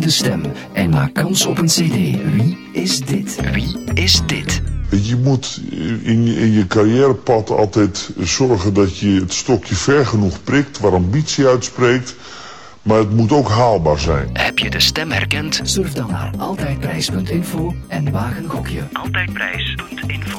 de stem en maak kans op een cd. Wie is dit? Wie is dit? Je moet in je, in je carrièrepad altijd zorgen dat je het stokje ver genoeg prikt, waar ambitie uitspreekt. Maar het moet ook haalbaar zijn. Heb je de stem herkend? Surf dan naar altijdprijs.info en wagen gokje. Altijdprijs.info